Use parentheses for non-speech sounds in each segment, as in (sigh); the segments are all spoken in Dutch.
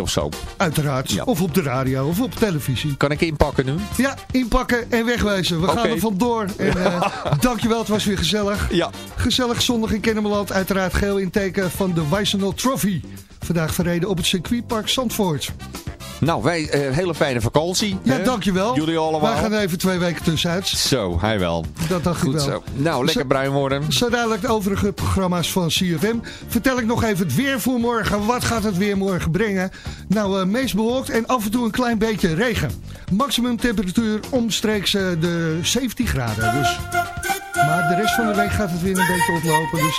of zo. Uiteraard. Ja. Of op de radio of op televisie. Kan ik inpakken nu? Ja, inpakken en wegwezen. We gaan er vandoor. En (laughs) eh, dankjewel, het was weer gezellig. Ja. Gezellig zondag in Kennemerland. Uiteraard geel in teken van de Weissenol Trophy. Vandaag verreden op het circuitpark Zandvoort. Nou, wij, eh, hele fijne vakantie. Ja, hè? dankjewel. Jullie allemaal. Wij gaan even twee weken tussenuit. Zo, hij wel. Dat dacht Goed ik wel. zo. Nou, lekker bruin worden. Zo dadelijk de overige programma's van CFM. Vertel ik nog even het weer voor morgen. Wat gaat het weer morgen brengen? Nou, eh, meest bewolkt en af en toe een klein beetje regen. Maximum temperatuur omstreeks eh, de 17 graden. Dus. Maar de rest van de week gaat het weer een beetje oplopen. Dus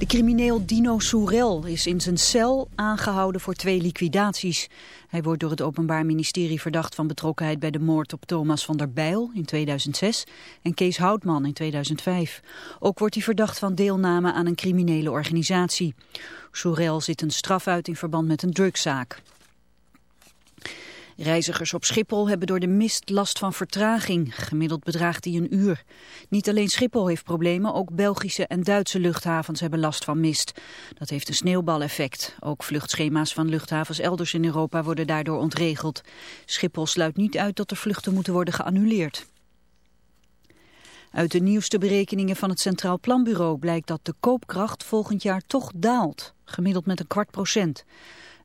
De crimineel Dino Soerel is in zijn cel aangehouden voor twee liquidaties. Hij wordt door het Openbaar Ministerie verdacht van betrokkenheid bij de moord op Thomas van der Bijl in 2006 en Kees Houtman in 2005. Ook wordt hij verdacht van deelname aan een criminele organisatie. Soerel zit een straf uit in verband met een drugszaak. Reizigers op Schiphol hebben door de mist last van vertraging. Gemiddeld bedraagt die een uur. Niet alleen Schiphol heeft problemen, ook Belgische en Duitse luchthavens hebben last van mist. Dat heeft een sneeuwbaleffect. Ook vluchtschema's van luchthavens elders in Europa worden daardoor ontregeld. Schiphol sluit niet uit dat er vluchten moeten worden geannuleerd. Uit de nieuwste berekeningen van het Centraal Planbureau blijkt dat de koopkracht volgend jaar toch daalt. Gemiddeld met een kwart procent.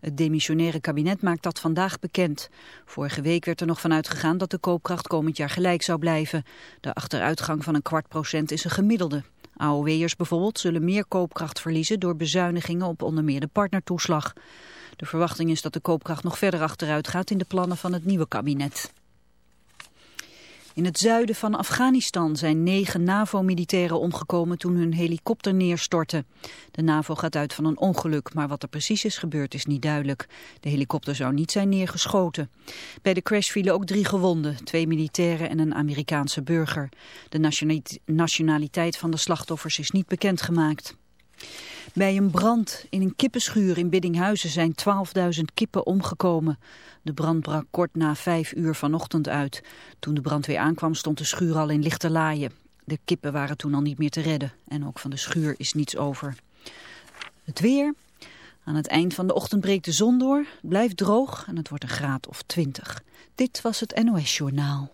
Het demissionaire kabinet maakt dat vandaag bekend. Vorige week werd er nog van uitgegaan dat de koopkracht komend jaar gelijk zou blijven. De achteruitgang van een kwart procent is een gemiddelde. AOW'ers bijvoorbeeld zullen meer koopkracht verliezen door bezuinigingen op onder meer de partnertoeslag. De verwachting is dat de koopkracht nog verder achteruit gaat in de plannen van het nieuwe kabinet. In het zuiden van Afghanistan zijn negen NAVO-militairen omgekomen toen hun helikopter neerstortte. De NAVO gaat uit van een ongeluk, maar wat er precies is gebeurd is niet duidelijk. De helikopter zou niet zijn neergeschoten. Bij de crash vielen ook drie gewonden, twee militairen en een Amerikaanse burger. De nationali- nationaliteit van de slachtoffers is niet bekendgemaakt. Bij een brand in een kippenschuur in Biddinghuizen zijn 12.000 kippen omgekomen. De brand brak kort na vijf uur vanochtend uit. Toen de brandweer aankwam stond de schuur al in lichte laaien. De kippen waren toen al niet meer te redden en ook van de schuur is niets over. Het weer. Aan het eind van de ochtend breekt de zon door, het blijft droog en het wordt een graad of 20. Dit was het NOS Journaal.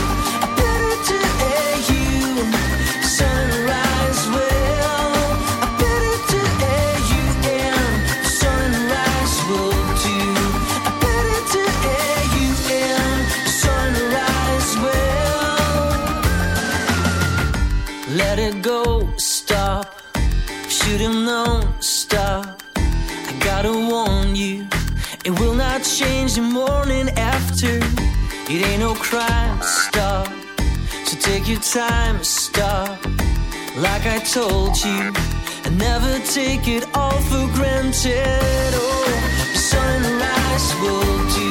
Tuesday morning after. It ain't no crime, stop. So take your time, stop. Like I told you, and never take it all for granted. Oh, sunrise will do.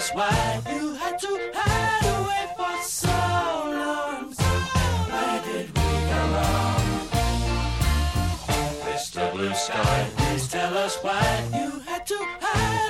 was why you had to hide away for so long. So did we go wrong? Mr. Blue Sky, please tell us why you had to hide.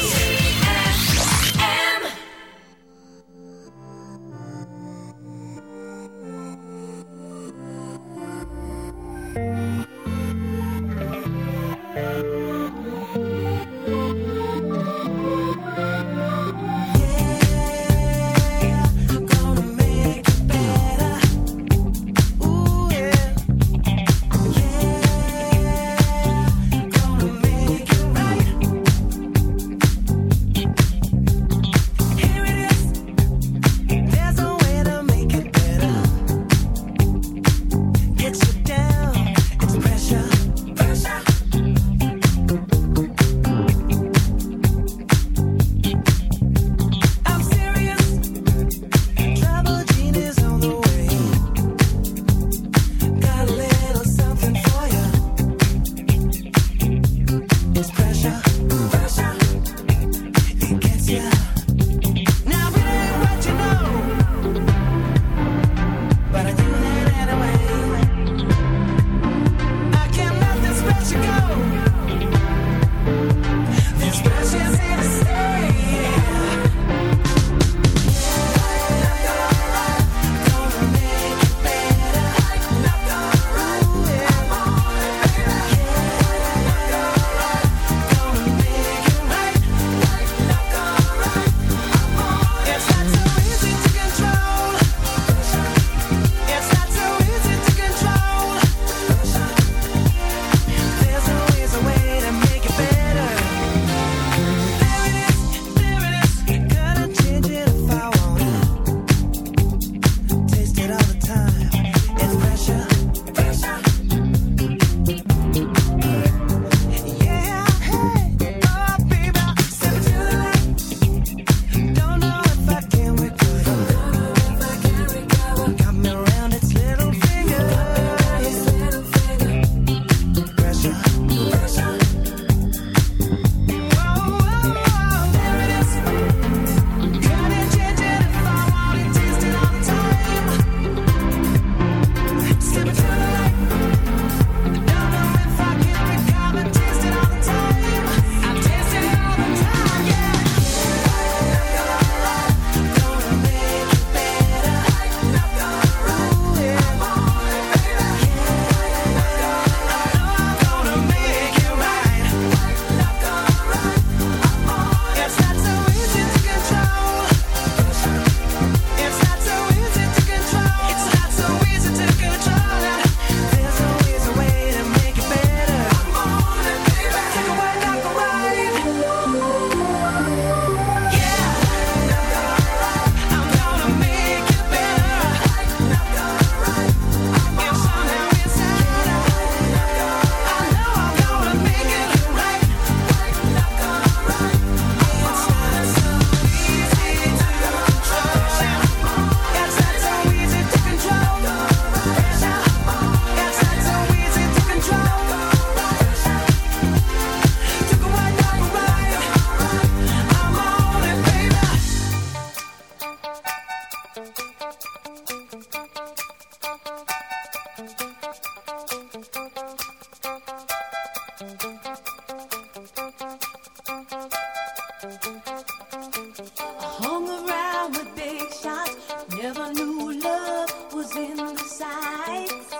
sides.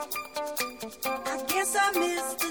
I guess I missed the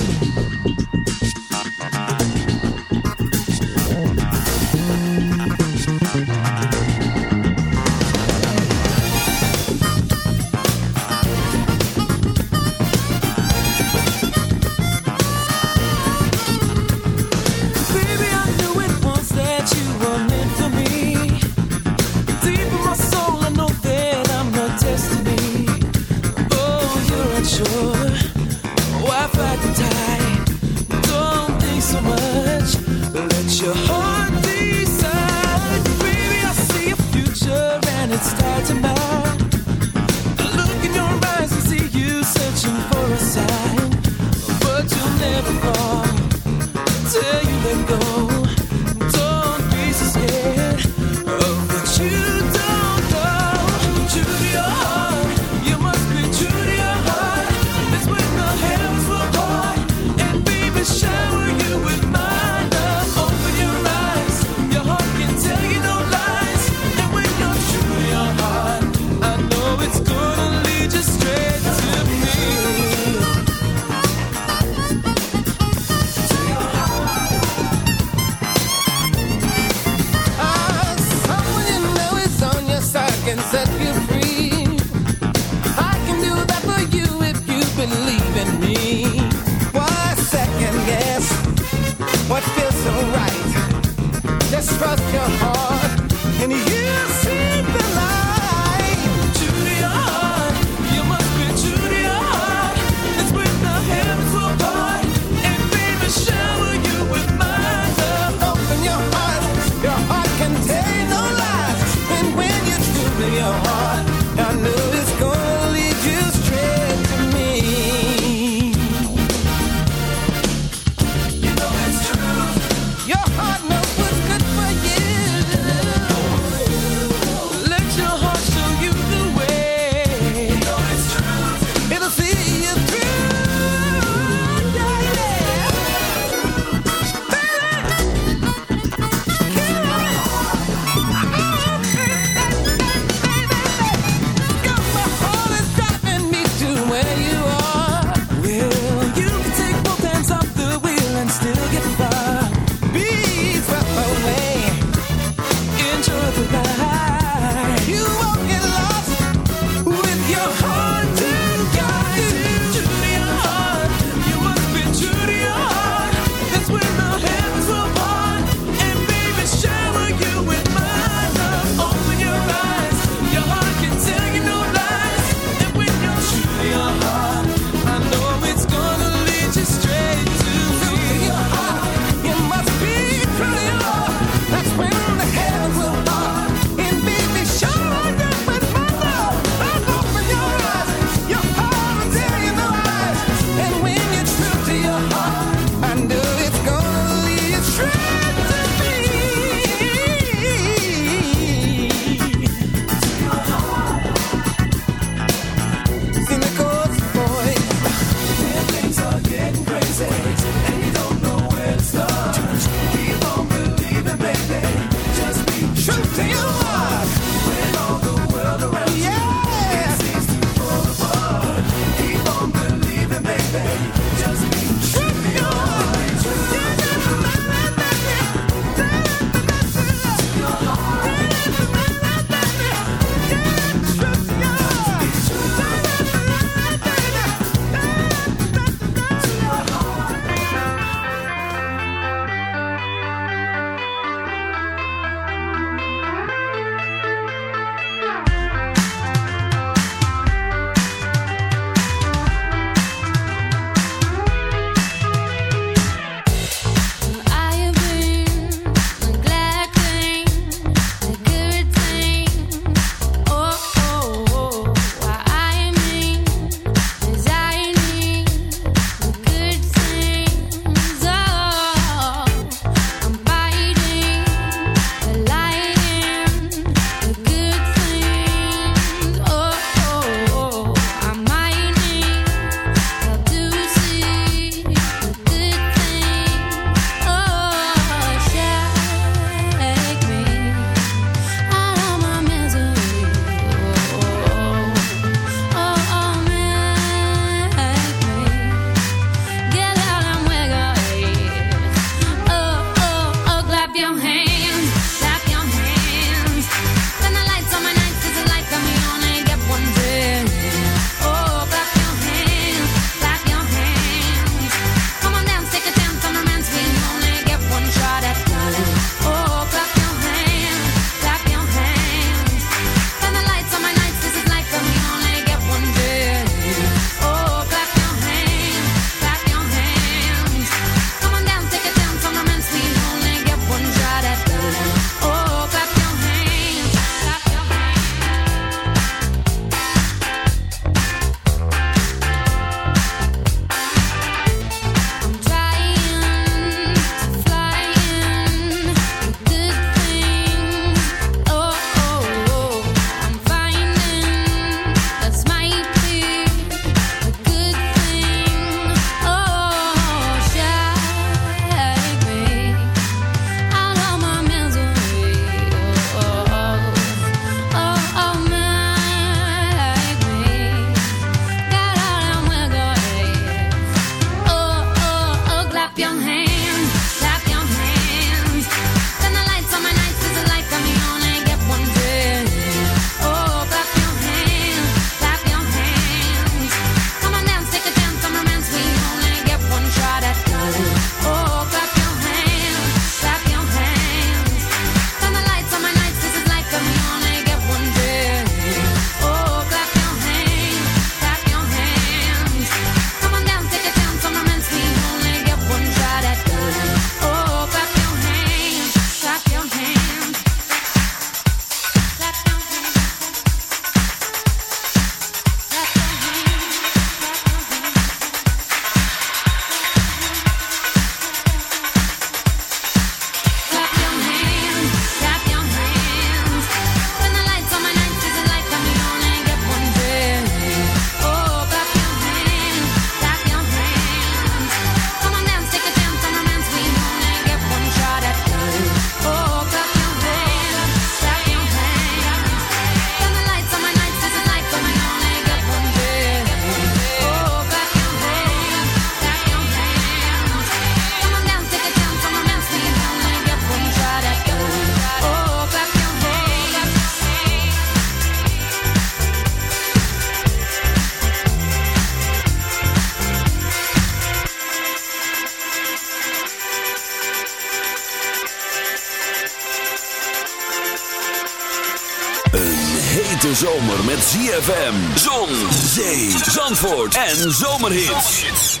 met ZFM, Zon, Zee, Zandvoort en Zomerhits.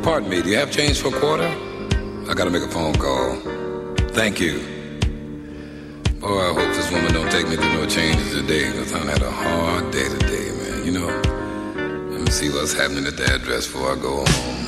Pardon me, do you have change for a quarter? I gotta make a phone call. Thank you. Boy, I hope this woman don't take me through no changes today, because I had a hard day today, man. You know, let me see what's happening at the address before I go home.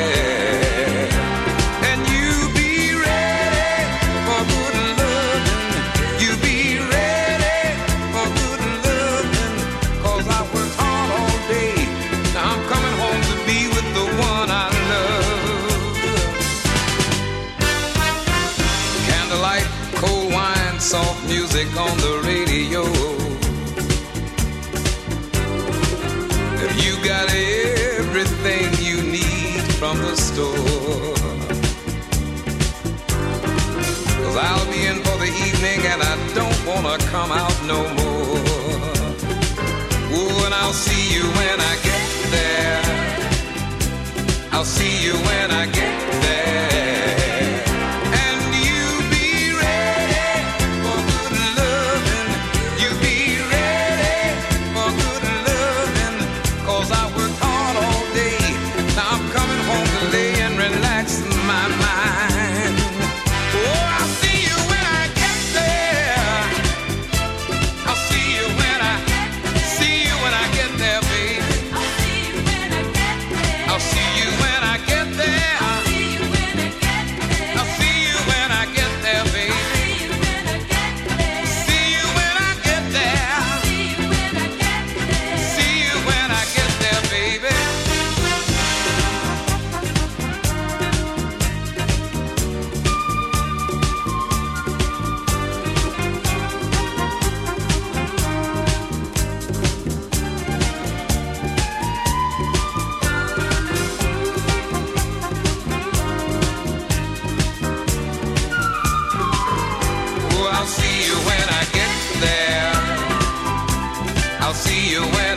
I'll see you when.